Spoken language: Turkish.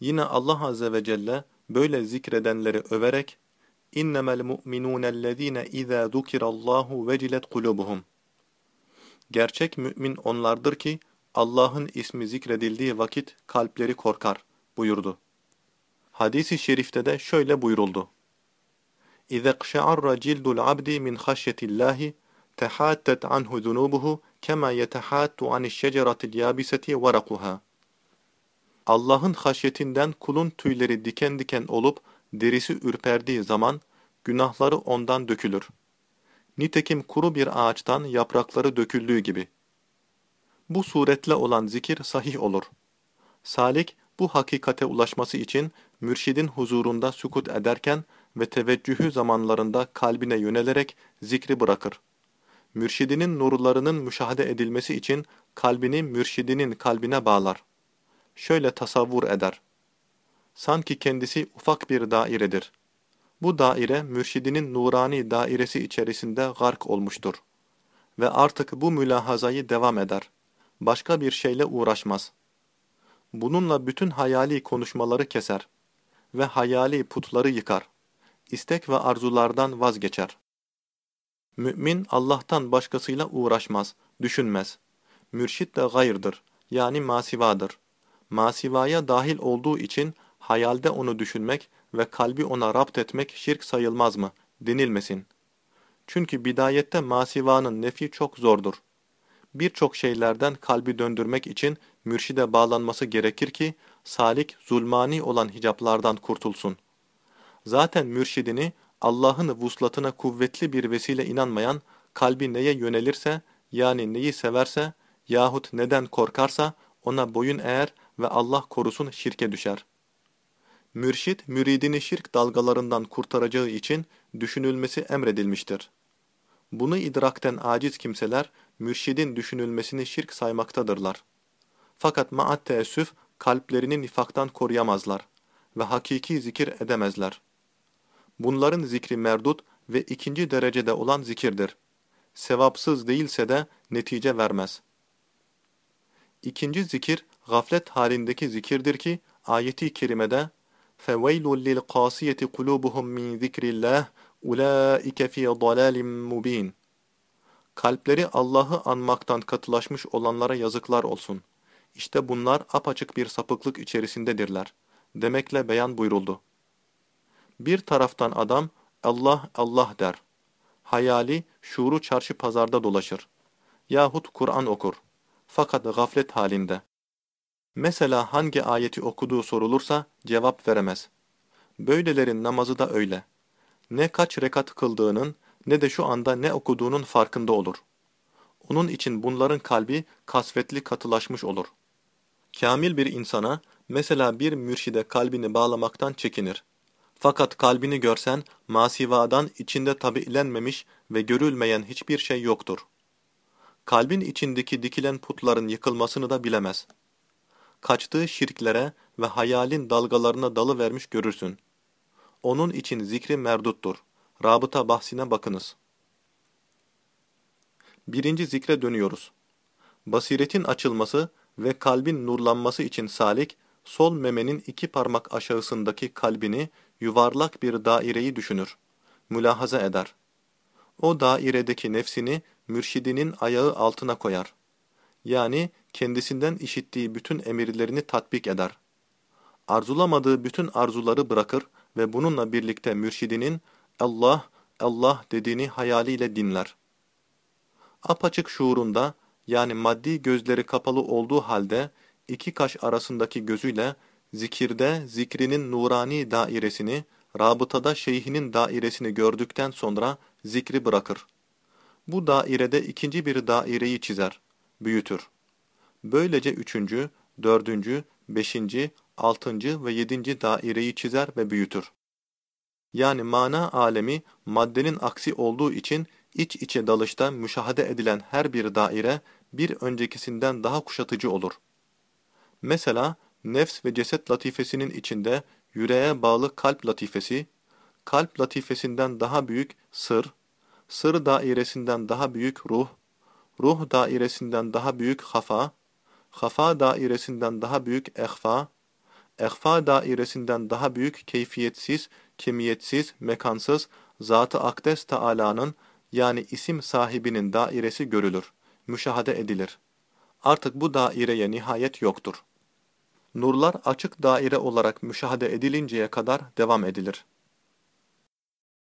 Yine Allah Azze ve Celle böyle zikredenleri överek اِنَّمَا الْمُؤْمِنُونَ الَّذ۪ينَ اِذَا ذُكِرَ اللّٰهُ وَجِلَتْ قُلُوبُهُمْ Gerçek mümin onlardır ki Allah'ın ismi zikredildiği vakit kalpleri korkar buyurdu. Hadis-i şerifte de şöyle buyuruldu. اِذَا قْشَعَرَّ جِلْدُ الْعَبْدِ مِنْ خَشْيَةِ اللّٰهِ تَحَاتَّتْ عَنْهُ ذُنُوبُهُ كَمَا يَتَحَاتُّ عَنِ الشَّجَرَةِ الْيَابِسَةِ وَرَقُهَا Allah'ın haşyetinden kulun tüyleri diken diken olup derisi ürperdiği zaman günahları ondan dökülür. Nitekim kuru bir ağaçtan yaprakları döküldüğü gibi. Bu suretle olan zikir sahih olur. Salik bu hakikate ulaşması için mürşidin huzurunda sükut ederken ve teveccühü zamanlarında kalbine yönelerek zikri bırakır. Mürşidinin nurlarının müşahede edilmesi için kalbini mürşidinin kalbine bağlar. Şöyle tasavvur eder. Sanki kendisi ufak bir dairedir. Bu daire mürşidinin nurani dairesi içerisinde gark olmuştur. Ve artık bu mülahazayı devam eder. Başka bir şeyle uğraşmaz. Bununla bütün hayali konuşmaları keser ve hayali putları yıkar. İstek ve arzulardan vazgeçer. Mümin Allah'tan başkasıyla uğraşmaz, düşünmez. Mürşit de gayırdır, yani masivadır. Masivaya dahil olduğu için hayalde onu düşünmek ve kalbi ona rapt etmek şirk sayılmaz mı, denilmesin. Çünkü bidayette masivanın nefi çok zordur. Birçok şeylerden kalbi döndürmek için mürşide bağlanması gerekir ki, salik zulmani olan hicaplardan kurtulsun. Zaten mürşidini Allah'ın vuslatına kuvvetli bir vesile inanmayan, kalbi neye yönelirse, yani neyi severse yahut neden korkarsa ona boyun eğer ve Allah korusun şirke düşer. Mürşit, müridini şirk dalgalarından kurtaracağı için düşünülmesi emredilmiştir. Bunu idrakten aciz kimseler, mürşidin düşünülmesini şirk saymaktadırlar. Fakat maat teessüf, kalplerini nifaktan koruyamazlar ve hakiki zikir edemezler. Bunların zikri merdut ve ikinci derecede olan zikirdir. Sevapsız değilse de netice vermez. İkinci zikir, gaflet halindeki zikirdir ki, ayeti kerimede فَوَيْلٌ لِلْقَاسِيَةِ قُلُوبُهُمْ مِنْ ذِكْرِ اللّٰهِ اُولَٰئِكَ فِي ضَلَالٍ مُب۪ينٍ Kalpleri Allah'ı anmaktan katılaşmış olanlara yazıklar olsun. İşte bunlar apaçık bir sapıklık içerisindedirler. Demekle beyan buyuruldu. Bir taraftan adam Allah Allah der. Hayali şuuru çarşı pazarda dolaşır. Yahut Kur'an okur. Fakat gaflet halinde. Mesela hangi ayeti okuduğu sorulursa cevap veremez. Böylelerin namazı da öyle. Ne kaç rekat kıldığının ne de şu anda ne okuduğunun farkında olur. Onun için bunların kalbi kasvetli katılaşmış olur. Kamil bir insana mesela bir mürşide kalbini bağlamaktan çekinir. Fakat kalbini görsen masivadan içinde tabiilenmemiş ve görülmeyen hiçbir şey yoktur. Kalbin içindeki dikilen putların yıkılmasını da bilemez. Kaçtığı şirklere ve hayalin dalgalarına dalı vermiş görürsün. Onun için zikri merduttur. Rabıta bahsine bakınız. Birinci zikre dönüyoruz. Basiretin açılması ve kalbin nurlanması için salik, sol memenin iki parmak aşağısındaki kalbini yuvarlak bir daireyi düşünür, mülahaza eder. O dairedeki nefsini mürşidinin ayağı altına koyar. Yani kendisinden işittiği bütün emirlerini tatbik eder. Arzulamadığı bütün arzuları bırakır ve bununla birlikte mürşidinin Allah, Allah dediğini hayaliyle dinler. Apaçık şuurunda yani maddi gözleri kapalı olduğu halde iki kaş arasındaki gözüyle zikirde zikrinin nurani dairesini, rabıtada şeyhinin dairesini gördükten sonra zikri bırakır. Bu dairede ikinci bir daireyi çizer, büyütür. Böylece üçüncü, dördüncü, beşinci, altıncı ve yedinci daireyi çizer ve büyütür. Yani mana alemi maddenin aksi olduğu için iç içe dalışta müşahede edilen her bir daire bir öncekisinden daha kuşatıcı olur. Mesela nefs ve ceset latifesinin içinde yüreğe bağlı kalp latifesi, kalp latifesinden daha büyük sır, sır dairesinden daha büyük ruh, ruh dairesinden daha büyük hafa, hafa dairesinden daha büyük ehfa, ehfa dairesinden daha büyük keyfiyetsiz, kemiyetsiz, mekansız, Zat-ı Akdes Teala'nın yani isim sahibinin dairesi görülür, müşahede edilir. Artık bu daireye nihayet yoktur. Nurlar açık daire olarak müşahede edilinceye kadar devam edilir.